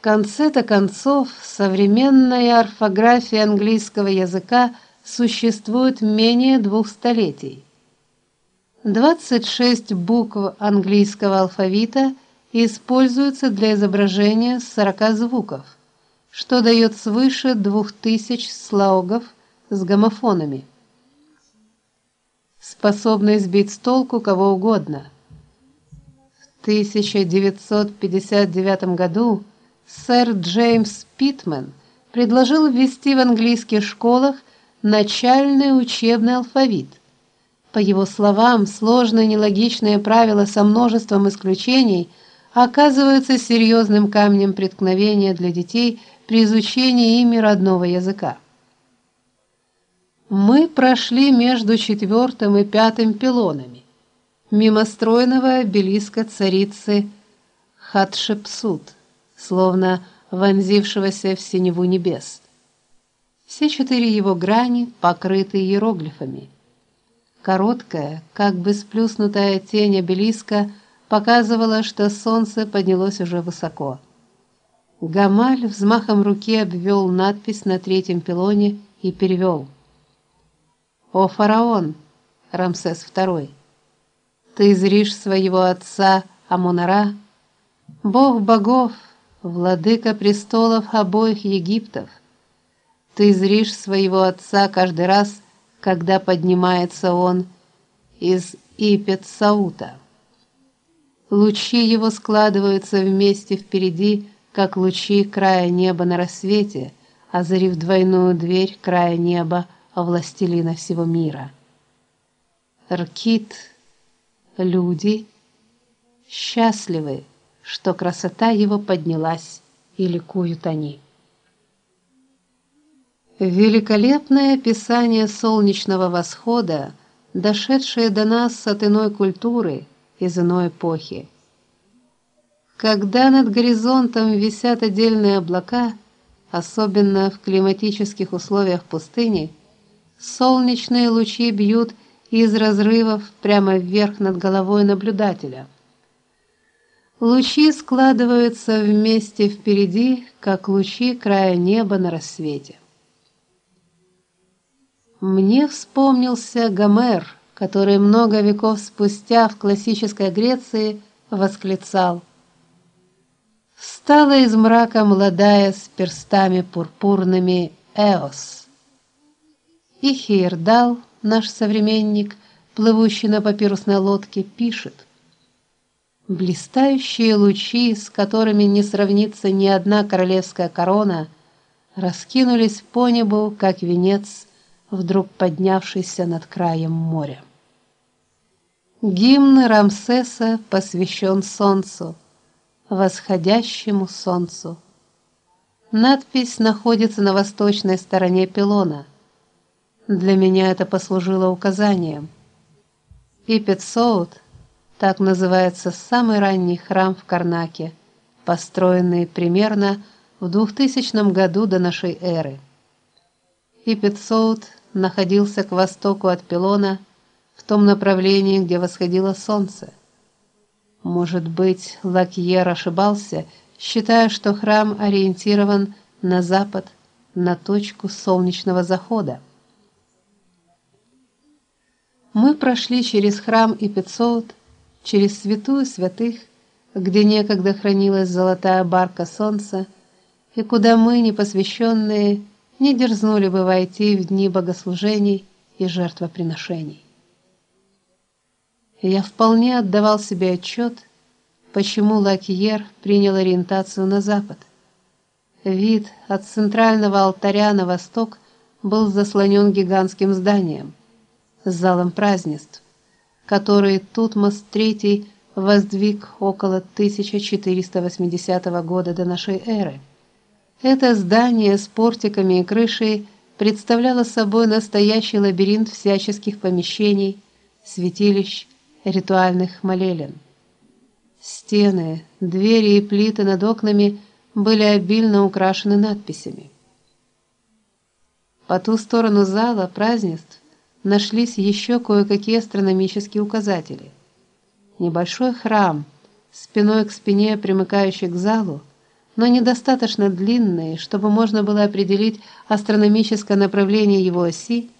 Конце-то концов, современная орфография английского языка существует менее двух столетий. 26 букв английского алфавита используются для изображения 40 звуков, что дает свыше 2000 слогов с гомофонами. Способный сбить с толку кого угодно. В 1959 году сэр Джеймс Питман предложил ввести в английских школах начальный учебный алфавит. По его словам, сложные нелогичные правила со множеством исключений оказываются серьезным камнем преткновения для детей при изучении ими родного языка. Мы прошли между четвертым и пятым пилонами, мимо стройного обелиска царицы Хатшепсут словно вонзившегося в синеву небес. Все четыре его грани покрыты иероглифами. Короткая, как бы сплюснутая тень обелиска показывала, что солнце поднялось уже высоко. Гамаль взмахом руки обвел надпись на третьем пилоне и перевел: "О фараон, Рамсес II, ты зришь своего отца Амонара, бог богов, владыка престолов обоих Египтов. Ты зришь своего отца каждый раз, когда поднимается он из Ипет-Саута. Лучи его складываются вместе впереди, как лучи края неба на рассвете, озарив двойную дверь края неба властелина всего мира. Ркит, люди счастливы что красота его поднялась, и ликуют они. Великолепное описание солнечного восхода, дошедшее до нас от иной культуры, из иной эпохи. Когда над горизонтом висят отдельные облака, особенно в климатических условиях пустыни, солнечные лучи бьют из разрывов прямо вверх над головой наблюдателя. Лучи складываются вместе впереди, как лучи края неба на рассвете. Мне вспомнился Гомер, который много веков спустя в классической Греции восклицал: "Встала из мрака молодая с перстами пурпурными Эос". И Хейердал, наш современник, плывущий на папирусной лодке, пишет: Блистающие лучи, с которыми не сравнится ни одна королевская корона, раскинулись по небу, как венец, вдруг поднявшийся над краем моря. Гимн Рамсеса посвящен солнцу, восходящему солнцу. Надпись находится на восточной стороне пилона. Для меня это послужило указанием. Ипет-Соут — так называется самый ранний храм в Карнаке, построенный примерно в 2000 году до нашей эры. Ипетсоут находился к востоку от Пилона, в том направлении, где восходило солнце. Может быть, Лакьер ошибался, считая, что храм ориентирован на запад, на точку солнечного захода. Мы прошли через храм Ипетсоут через святую святых, где некогда хранилась золотая барка солнца, и куда мы, непосвященные, не дерзнули бы войти в дни богослужений и жертвоприношений. Я вполне отдавал себе отчет, почему Лакьер принял ориентацию на запад. Вид от центрального алтаря на восток был заслонен гигантским зданием, залом празднеств который Тутмос III воздвиг около 1480 года до нашей эры. Это здание с портиками и крышей представляло собой настоящий лабиринт всяческих помещений, святилищ, ритуальных молелен. Стены, двери и плиты над окнами были обильно украшены надписями. По ту сторону зала празднеств нашлись еще кое-какие астрономические указатели. Небольшой храм, спиной к спине примыкающий к залу, но недостаточно длинные, чтобы можно было определить астрономическое направление его оси